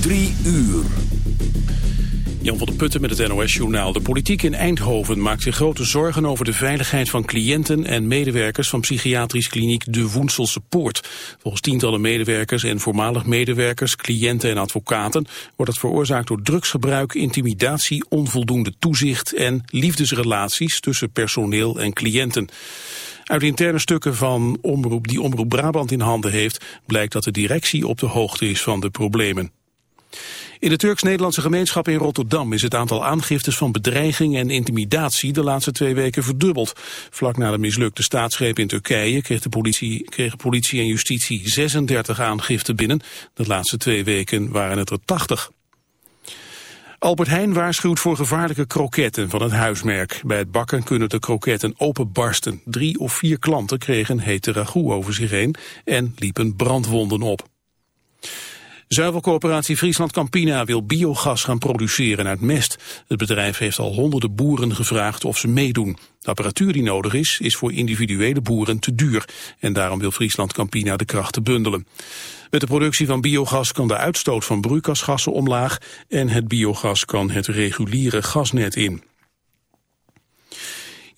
Drie uur. Jan van der Putten met het NOS-journaal. De politiek in Eindhoven maakt zich grote zorgen over de veiligheid van cliënten en medewerkers van psychiatrisch kliniek De Woenselse Poort. Volgens tientallen medewerkers en voormalig medewerkers, cliënten en advocaten wordt het veroorzaakt door drugsgebruik, intimidatie, onvoldoende toezicht en liefdesrelaties tussen personeel en cliënten. Uit interne stukken van omroep die Omroep Brabant in handen heeft blijkt dat de directie op de hoogte is van de problemen. In de Turks-Nederlandse gemeenschap in Rotterdam is het aantal aangiftes van bedreiging en intimidatie de laatste twee weken verdubbeld. Vlak na de mislukte staatsgreep in Turkije kreeg de politie, kregen politie en justitie 36 aangiften binnen. De laatste twee weken waren het er 80. Albert Heijn waarschuwt voor gevaarlijke kroketten van het huismerk. Bij het bakken kunnen de kroketten openbarsten. Drie of vier klanten kregen hete ragout over zich heen en liepen brandwonden op. Zuivelcoöperatie Friesland Campina wil biogas gaan produceren uit mest. Het bedrijf heeft al honderden boeren gevraagd of ze meedoen. De apparatuur die nodig is, is voor individuele boeren te duur. En daarom wil Friesland Campina de krachten bundelen. Met de productie van biogas kan de uitstoot van broeikasgassen omlaag... en het biogas kan het reguliere gasnet in.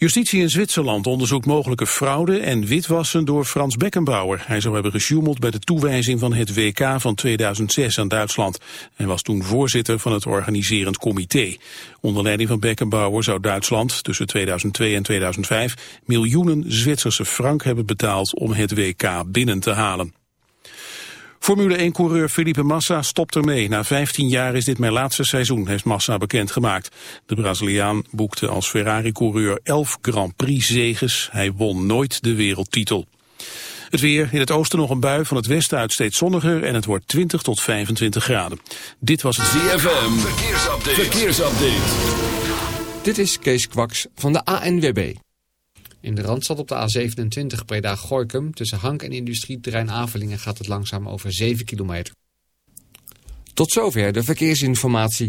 Justitie in Zwitserland onderzoekt mogelijke fraude en witwassen door Frans Beckenbauer. Hij zou hebben gesjoemeld bij de toewijzing van het WK van 2006 aan Duitsland. Hij was toen voorzitter van het organiserend comité. Onder leiding van Beckenbauer zou Duitsland tussen 2002 en 2005 miljoenen Zwitserse frank hebben betaald om het WK binnen te halen. Formule 1-coureur Felipe Massa stopt ermee. Na 15 jaar is dit mijn laatste seizoen, heeft Massa bekendgemaakt. De Braziliaan boekte als Ferrari-coureur 11 Grand Prix-zeges. Hij won nooit de wereldtitel. Het weer, in het oosten nog een bui, van het westen uit steeds zonniger... en het wordt 20 tot 25 graden. Dit was het ZFM, verkeersupdate. verkeersupdate. Dit is Kees Kwaks van de ANWB. In de Randstad op de A27 Breda-Gorkum tussen Hank en industrieterrein Avelingen gaat het langzaam over 7 kilometer. Tot zover de verkeersinformatie.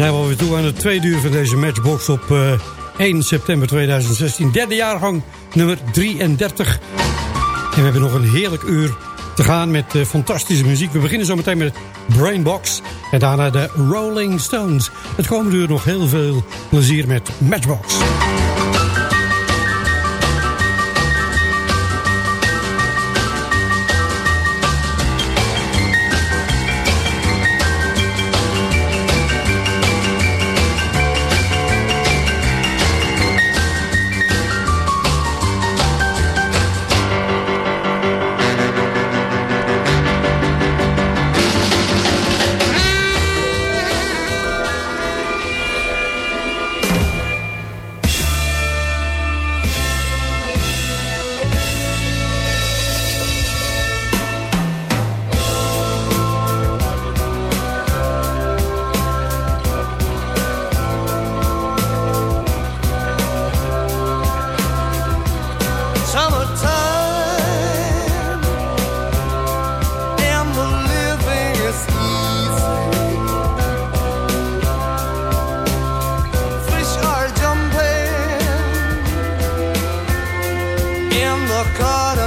Zijn we alweer toe aan het tweede uur van deze matchbox op uh, 1 september 2016. Derde jaargang nummer 33. En we hebben nog een heerlijk uur te gaan met uh, fantastische muziek. We beginnen zo meteen met Brainbox en daarna de Rolling Stones. Het komende uur nog heel veel plezier met Matchbox. got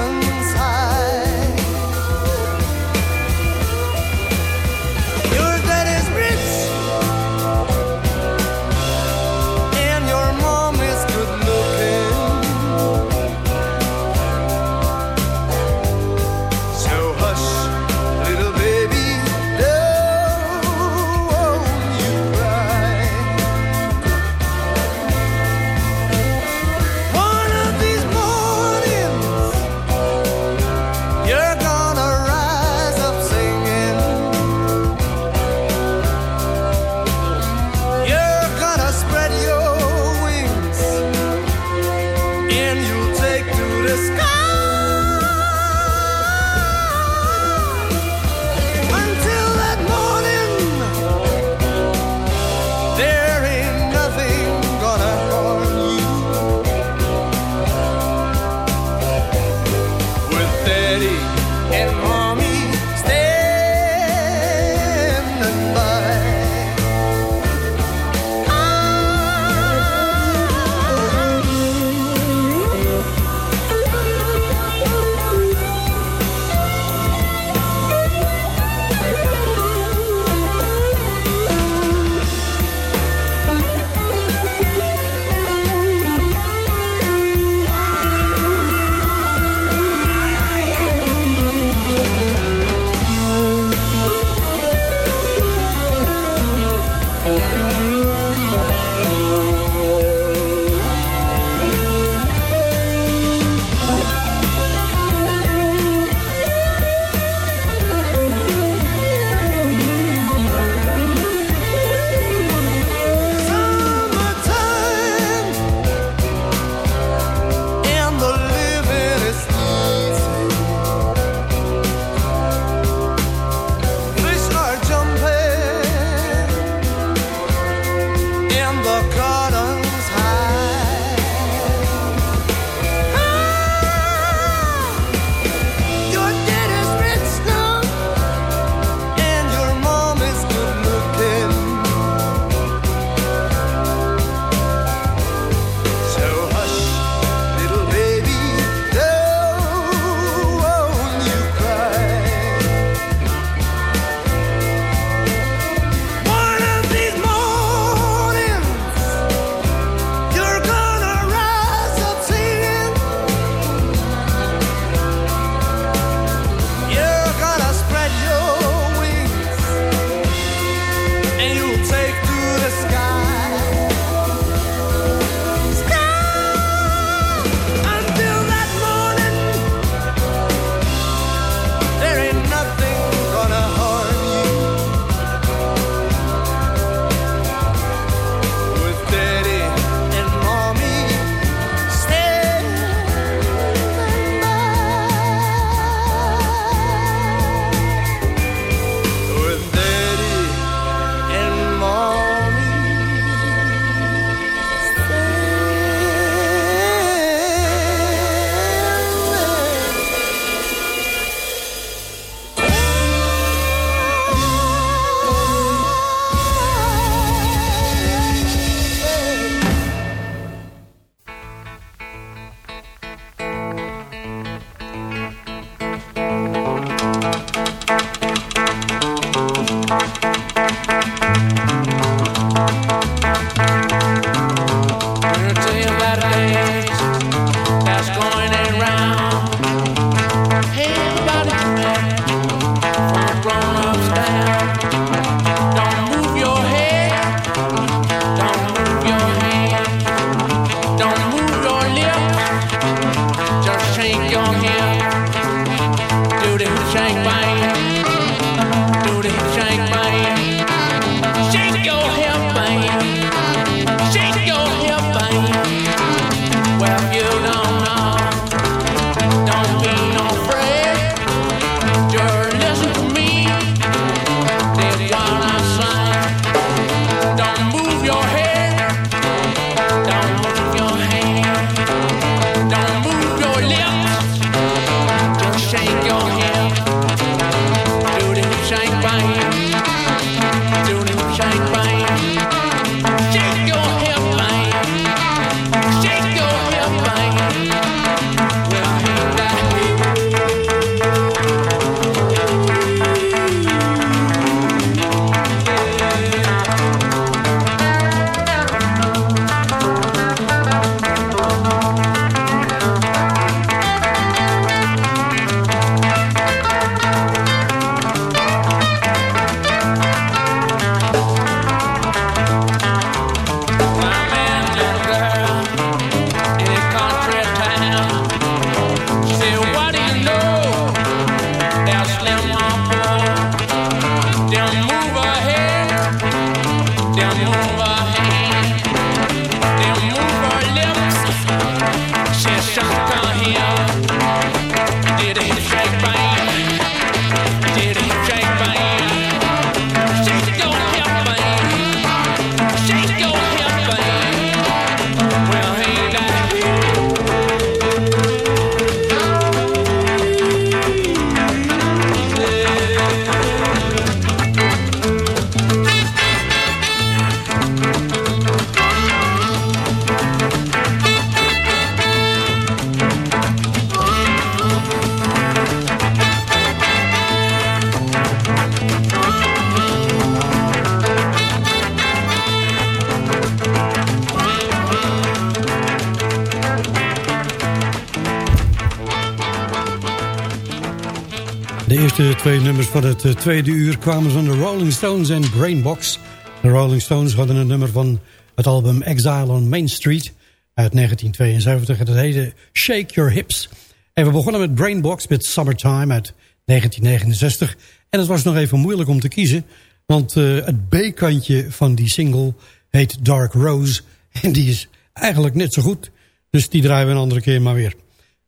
tweede uur kwamen ze aan de Rolling Stones en Brainbox. De Rolling Stones hadden een nummer van het album Exile on Main Street uit 1972. En dat heette Shake Your Hips. En we begonnen met Brainbox met Summertime uit 1969. En het was nog even moeilijk om te kiezen. Want eh, het B-kantje van die single heet Dark Rose. En die is eigenlijk net zo goed. Dus die draaien we een andere keer maar weer.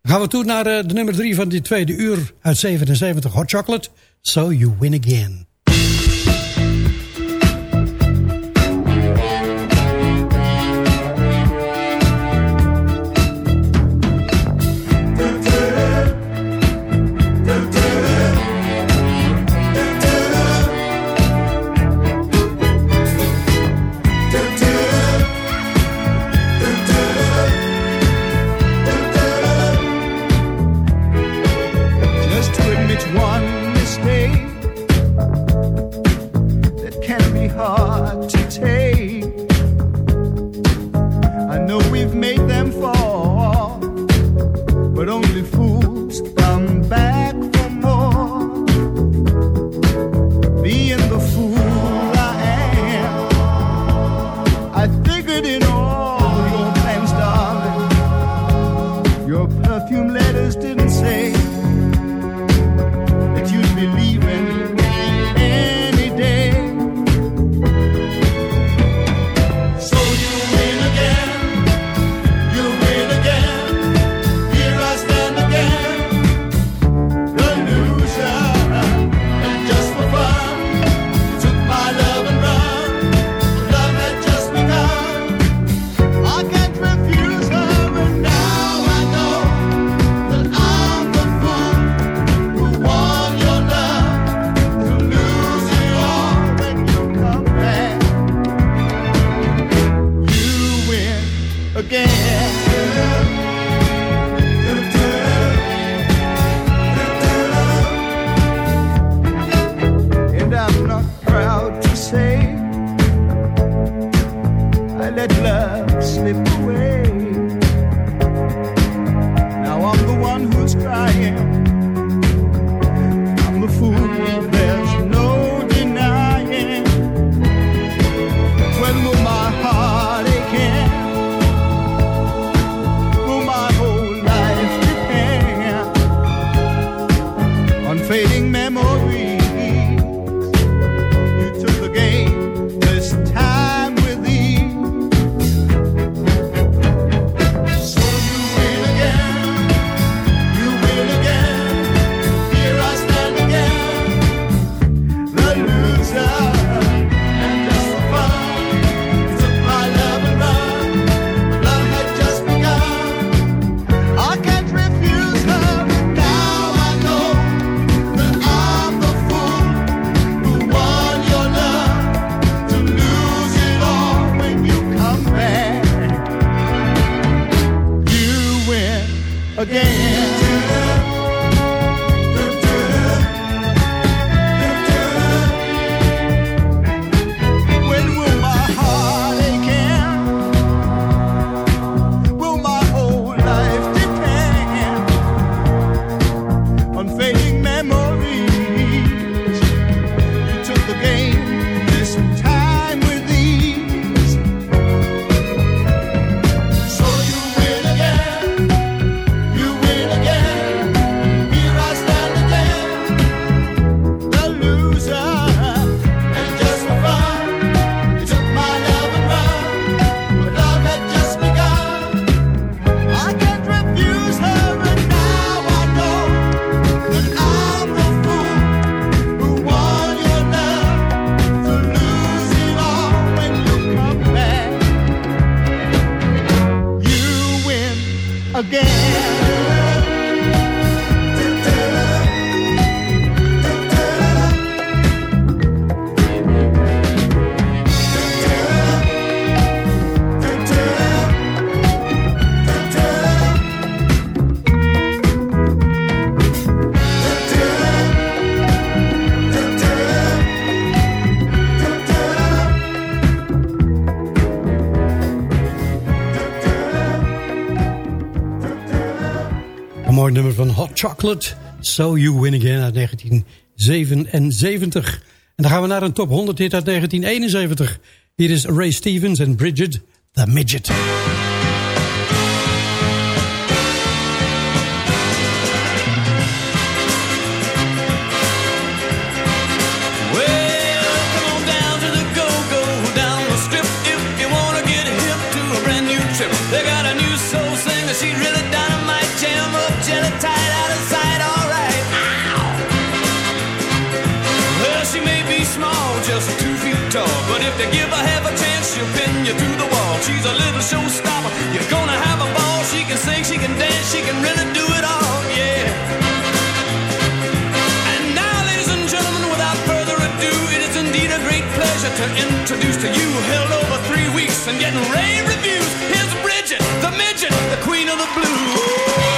Gaan we toe naar eh, de nummer 3 van die tweede uur uit 77, Hot Chocolate. so you win again. van Hot Chocolate. So You Win Again uit 1977. En dan gaan we naar een top 100 hit uit 1971. Hier is Ray Stevens en Bridget the Midget. A little showstopper. You're gonna have a ball. She can sing, she can dance, she can really do it all, yeah. And now, ladies and gentlemen, without further ado, it is indeed a great pleasure to introduce to you, held over three weeks and getting rave reviews. Here's Bridget, the midget, the queen of the blues.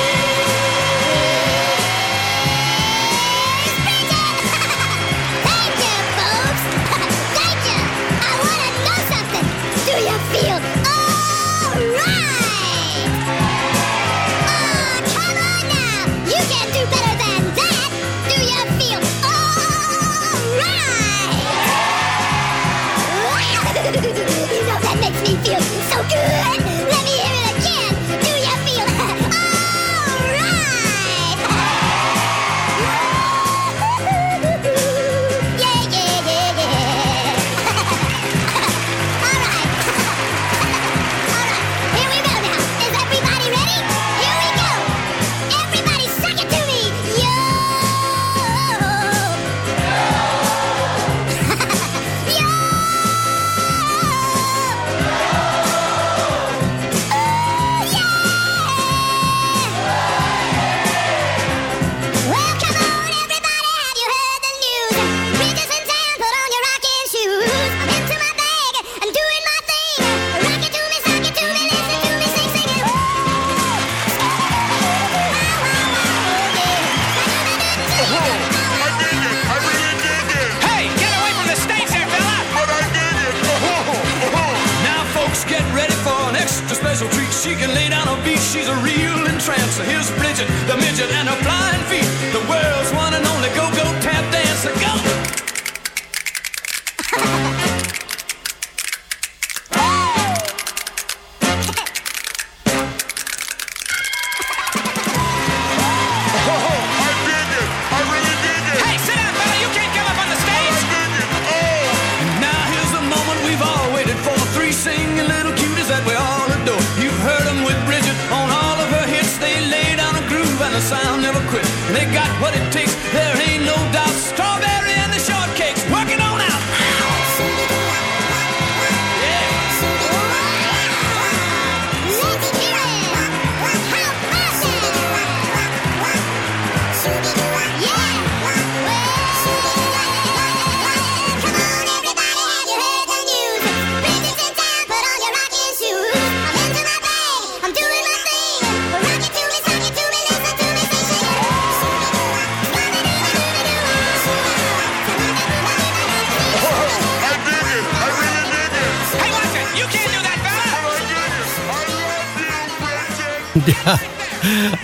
ja.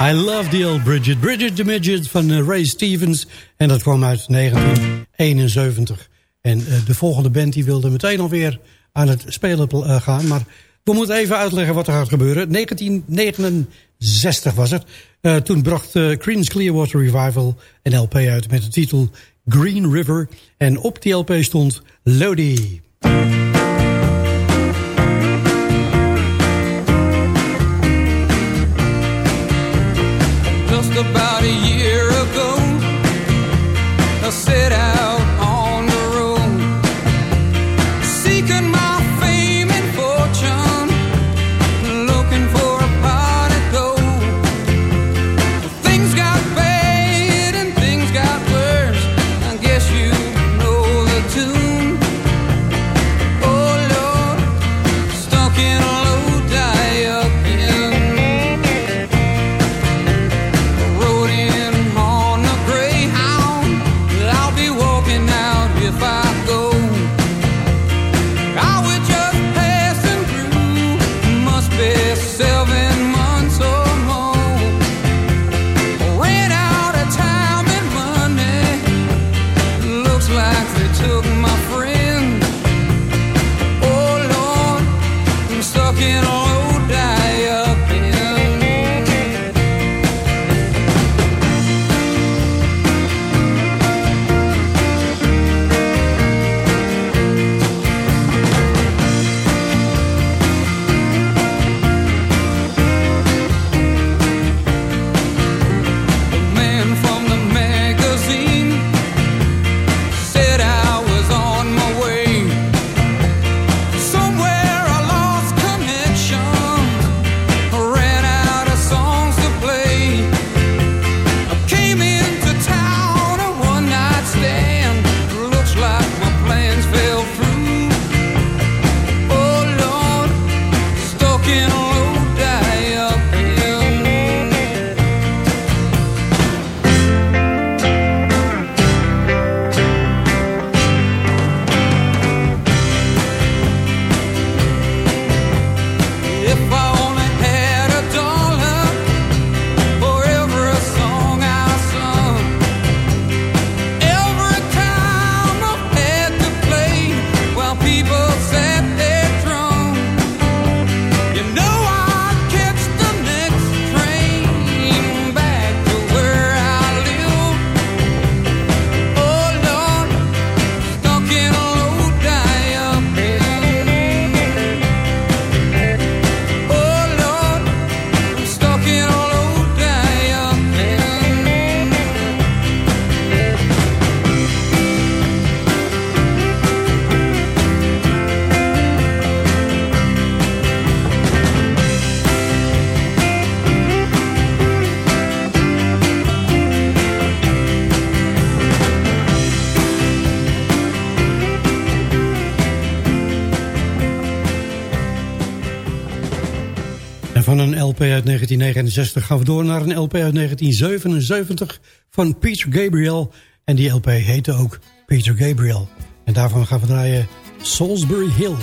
I love the old Bridget. Bridget de Midget van eh, Ray Stevens. En dat kwam uit 1971. En eh, de volgende band die wilde meteen alweer aan het spelen eh, gaan. Maar we moeten even uitleggen wat er gaat gebeuren. 1969 was het. Toen bracht uh, Creedence Clearwater Revival een LP uit met de titel Green River. En op die LP stond Lodi. about a year ago. I said I LP uit 1969 gaan we door naar een LP uit 1977 van Peter Gabriel. En die LP heette ook Peter Gabriel. En daarvan gaan we draaien Salisbury Hill.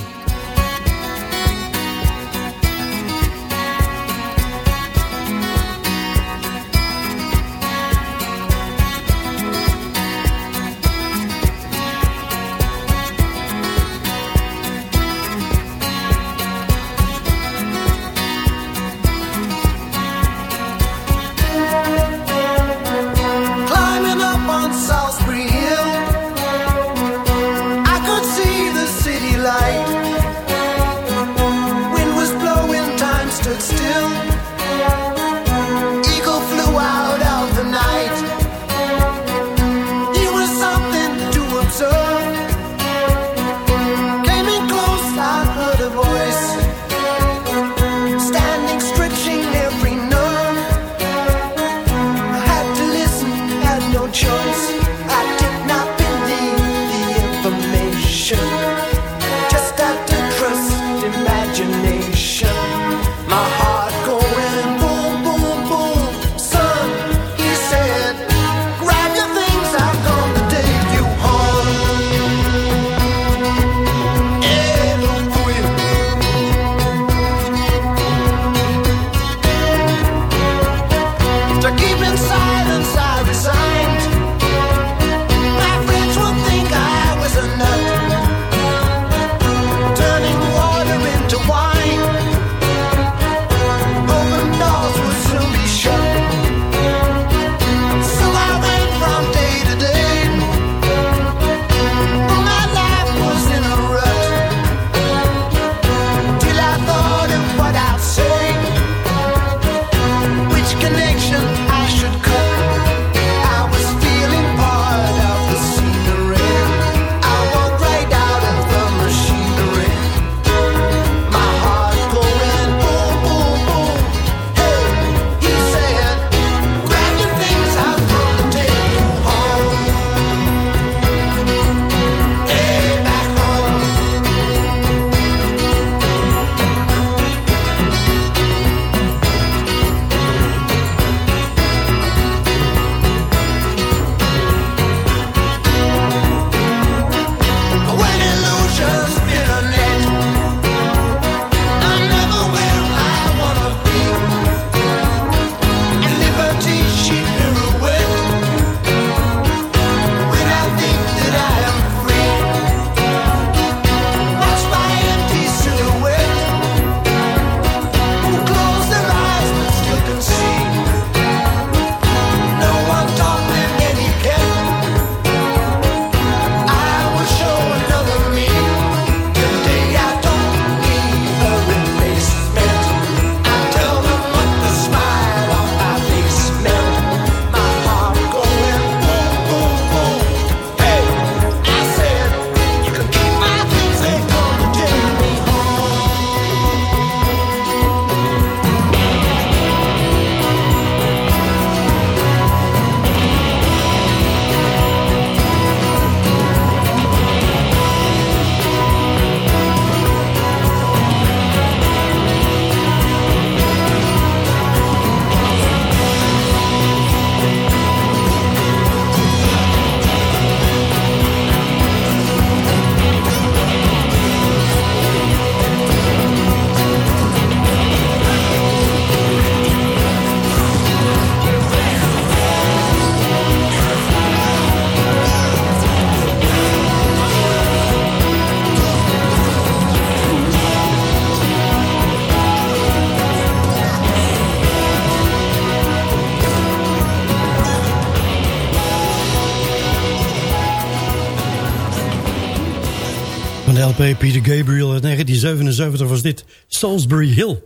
LP Peter Gabriel uit 1977 was dit Salisbury Hill.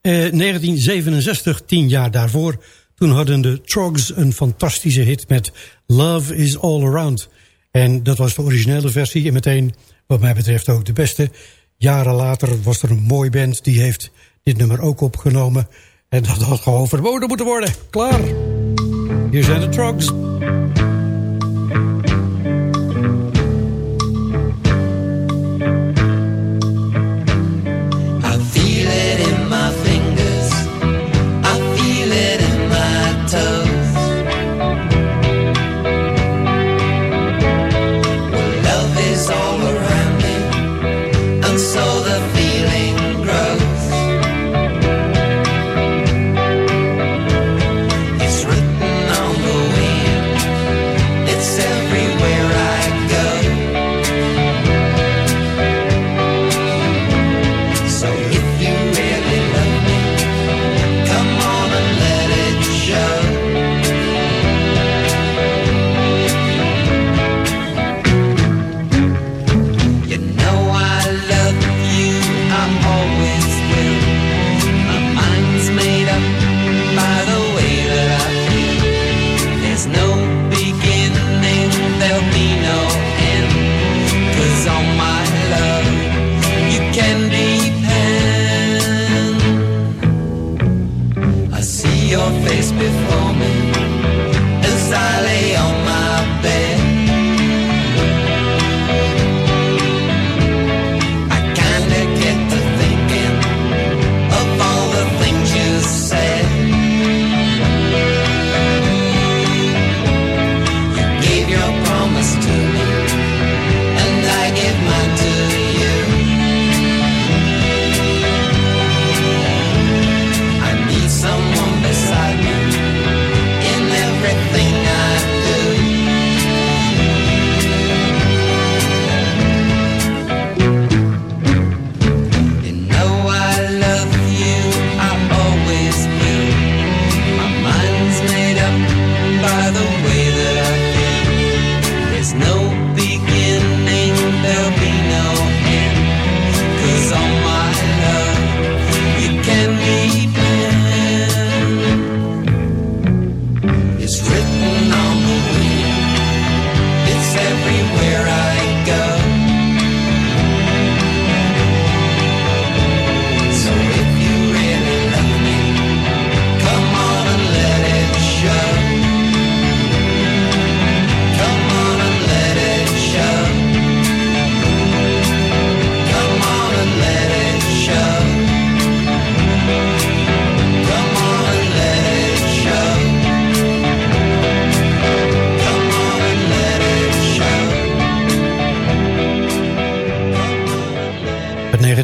Eh, 1967, tien jaar daarvoor, toen hadden de Trogs een fantastische hit met Love is All Around. En dat was de originele versie en meteen, wat mij betreft ook de beste. Jaren later was er een mooi band die heeft dit nummer ook opgenomen. En dat had gewoon verboden moeten worden. Klaar. Hier zijn de Trogs.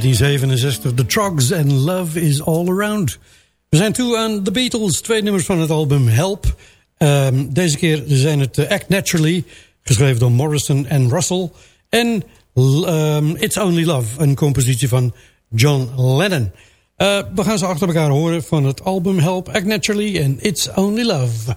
1967, The Trogs and Love is All Around. We zijn toe aan The Beatles, twee nummers van het album Help. Ehm, deze keer zijn het eh, Act Naturally, geschreven door Morrison en Russell. En ehm, It's Only Love, een compositie van John Lennon. Eh, we gaan ze achter elkaar horen van het album Help, Act Naturally en It's Only Love.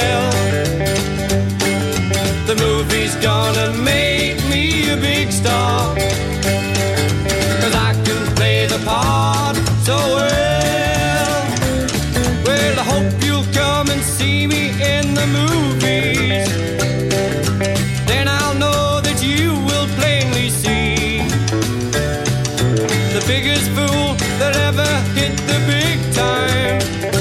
tell. The movie's gonna make me a big star. Cause I can play the part so well. Well, I hope you'll come and see me in the movies. Then I'll know that you will plainly see the biggest fool that ever hit the big time.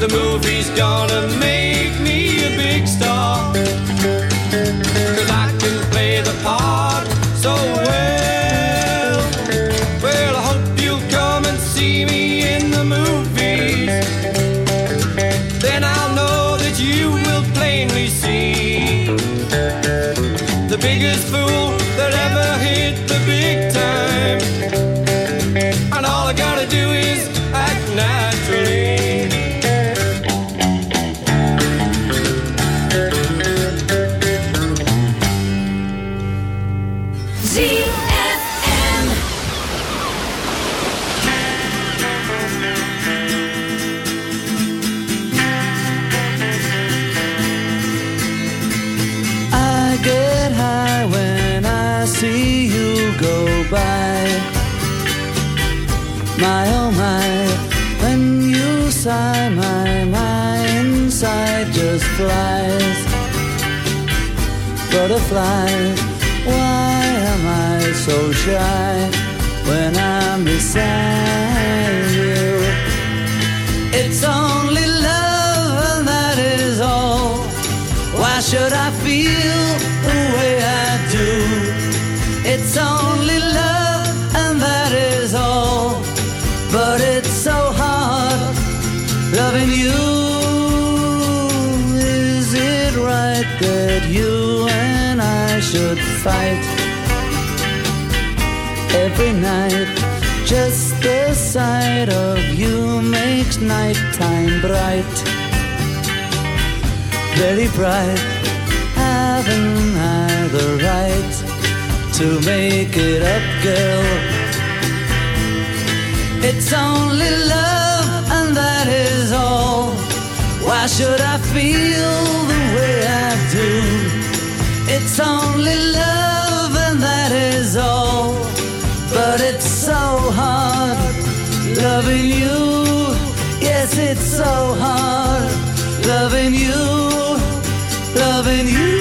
The movie's gonna make me just flies. Butterflies, why am I so shy when I'm beside you? It's only love, and that is all. Why should I fight every night? Just the sight of you makes nighttime bright very bright. Haven't I the right to make it up, girl? It's only love, and that is all. Why should I feel the way I do? It's only love, and that is all. But it's so hard loving you. Yes, it's so hard loving you, loving you.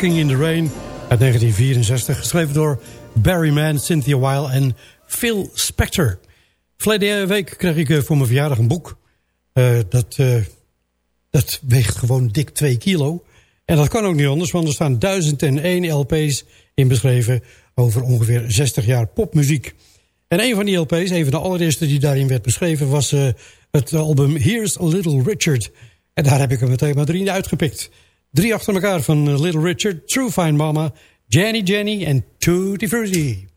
Walking in the Rain uit 1964. Geschreven door Barry Mann, Cynthia Weil en Phil Spector. Verleden week kreeg ik eh, voor mijn verjaardag een boek. Eh, dat, uh, dat weegt gewoon dik 2 kilo. En dat kan ook niet anders, want er staan 1001 LP's in beschreven... over ongeveer 60 jaar popmuziek. En een van die LP's, een van de allereerste die daarin werd beschreven... was het album Here's a Little Richard. En daar heb ik hem meteen maar drie uitgepikt. Drie achter elkaar van eh, Little Richard, True Fine Mama, Jenny Jenny en Tootie Frutti.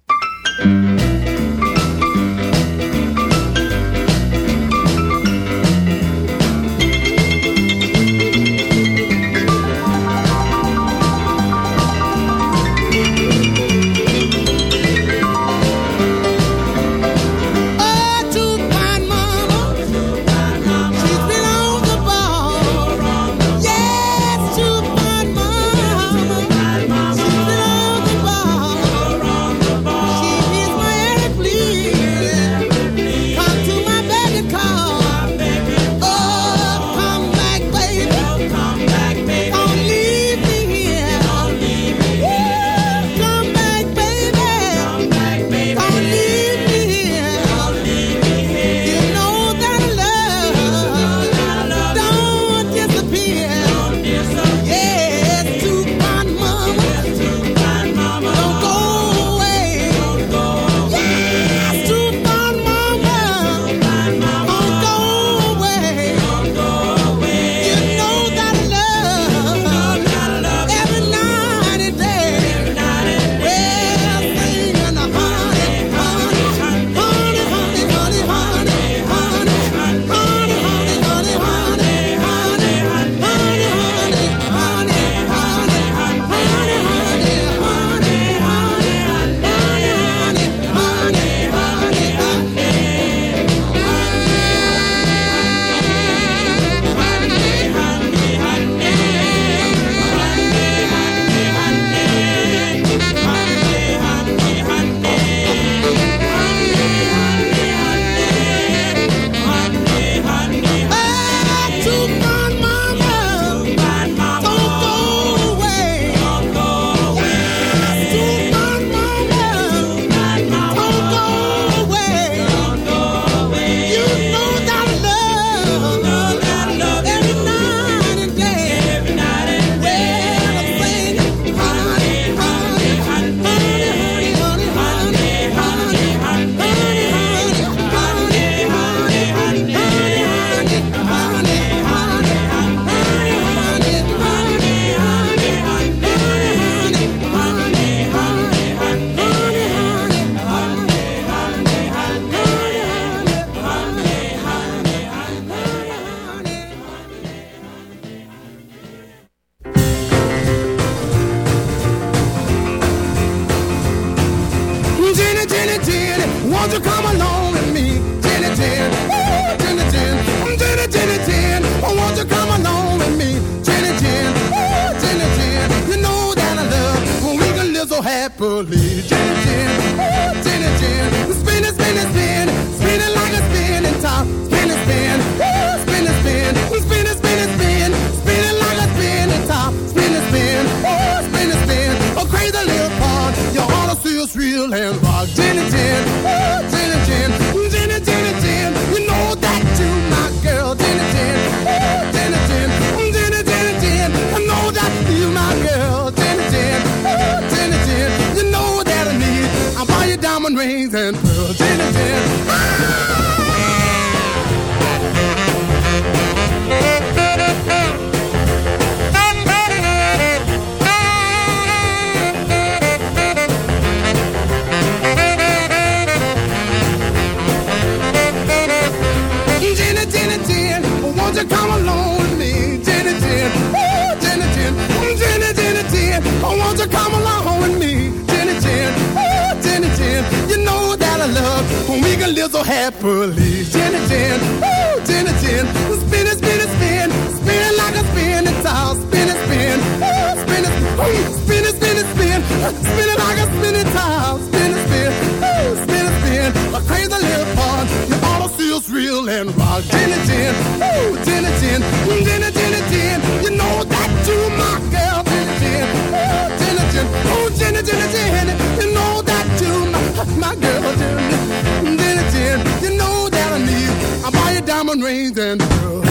boys and girls.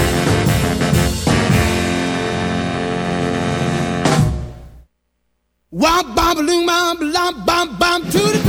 bam, bam, to the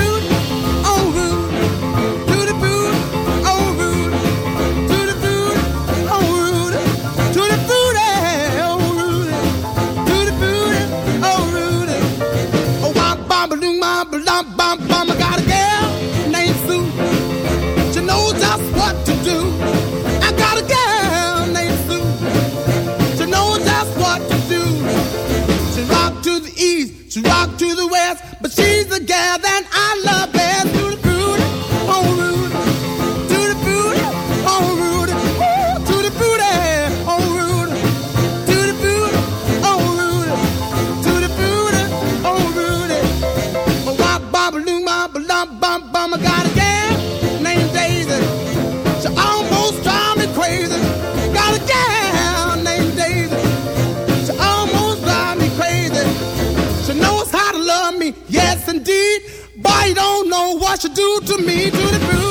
To do to me, to the.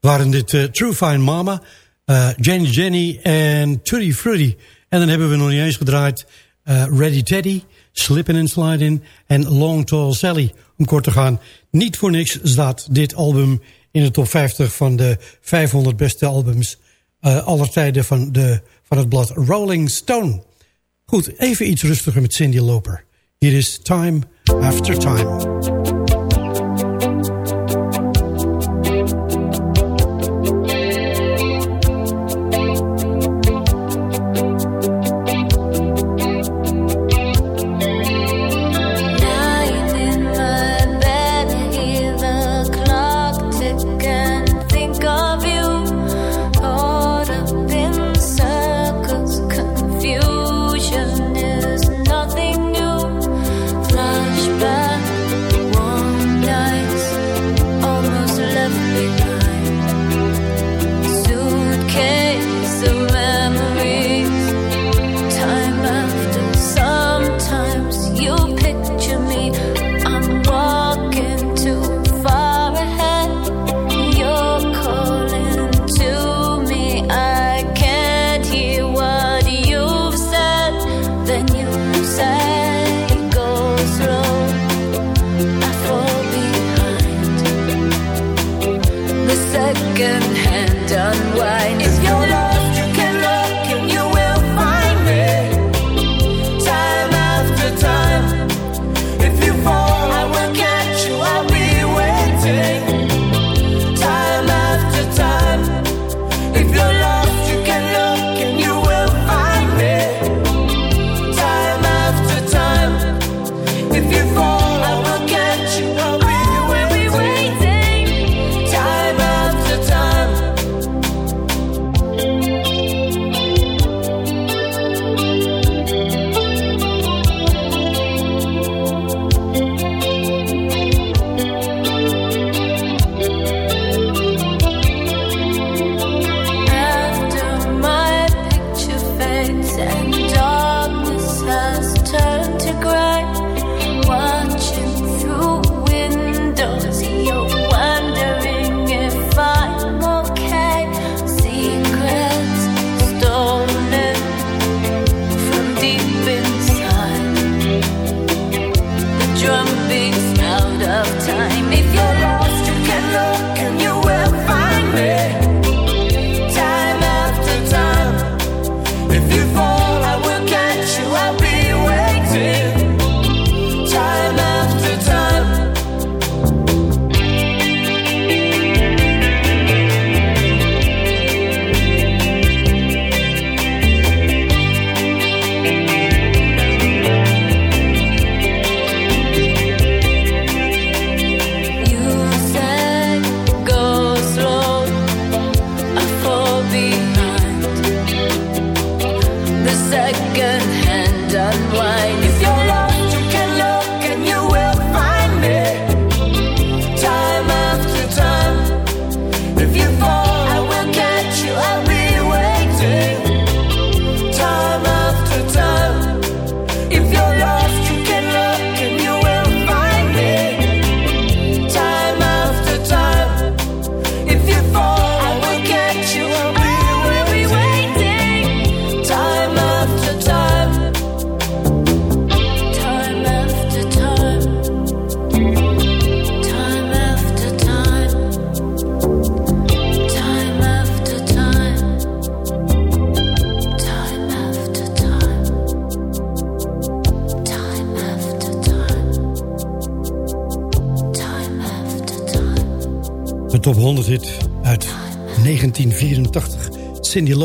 waren dit eh, True Fine Mama, eh, Jane Jenny Jenny en Tutti Frutti. En dan hebben we nog niet eens gedraaid eh, Ready Teddy, Slippin' and Slidin' en Long Tall Sally. Om kort te gaan, niet voor niks staat dit album in de top 50 van de 500 beste albums aller tijden van, de, van het blad Rolling Stone. Goed, even iets rustiger met Cindy Loper. Here is Time After Time.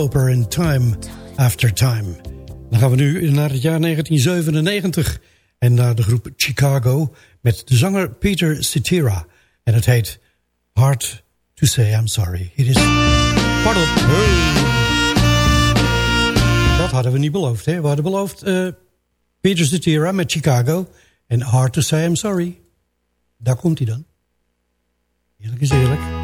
In Time After Time. Dan gaan we nu naar het jaar 1997 en naar de groep Chicago met de zanger Peter Cetera. En het heet Hard to Say I'm Sorry. Hier is... Pardon. Dat hadden we niet beloofd. Hè? We hadden beloofd uh, Peter Cetera met Chicago en Hard to Say I'm Sorry. Daar komt hij dan. Eerlijk is eerlijk.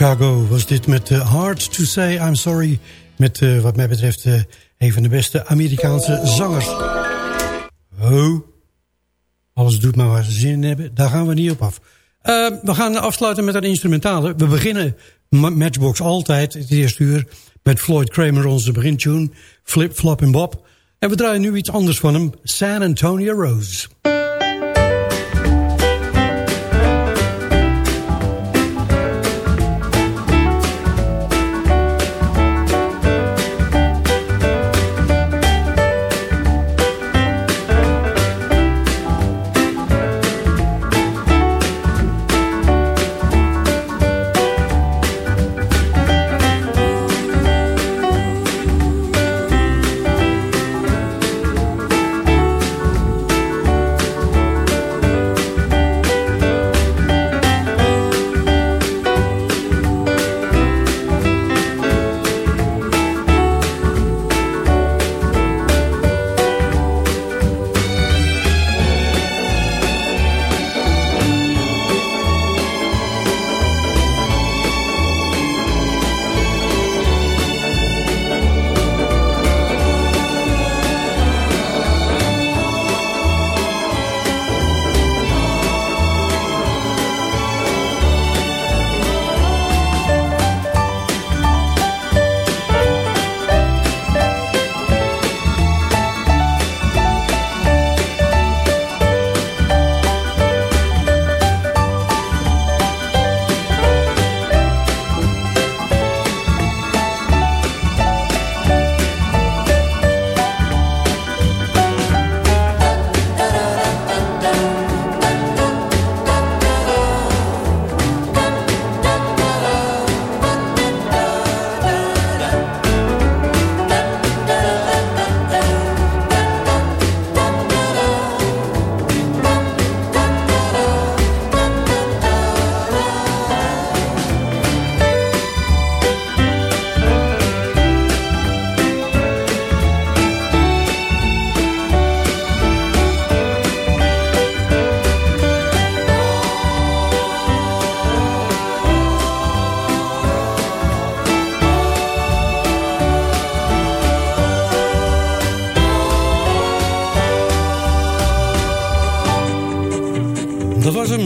Chicago was dit met eh, Hard to Say I'm Sorry. Met eh, wat mij betreft eh, een van de beste Amerikaanse zangers. Oh, alles doet maar waar ze zin in hebben. Daar gaan we niet op af. Eh, we gaan afsluiten met een instrumentale. We beginnen Ma- Matchbox altijd, het eerste uur... met Floyd Kramer, onze begintune. Flip, Flop en Bob. En we draaien nu iets anders van hem. San Antonio Rose.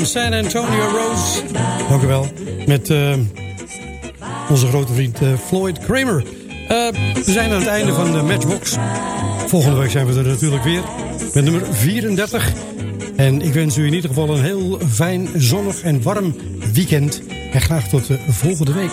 San Antonio Rose. Dank u wel. Met eh, onze grote vriend eh, Floyd Kramer. Eh, we zijn aan het einde van de Matchbox. Volgende week zijn we er natuurlijk weer. Met nummer 34. En ik wens u in ieder geval een heel fijn, zonnig en warm weekend. En graag tot de volgende week.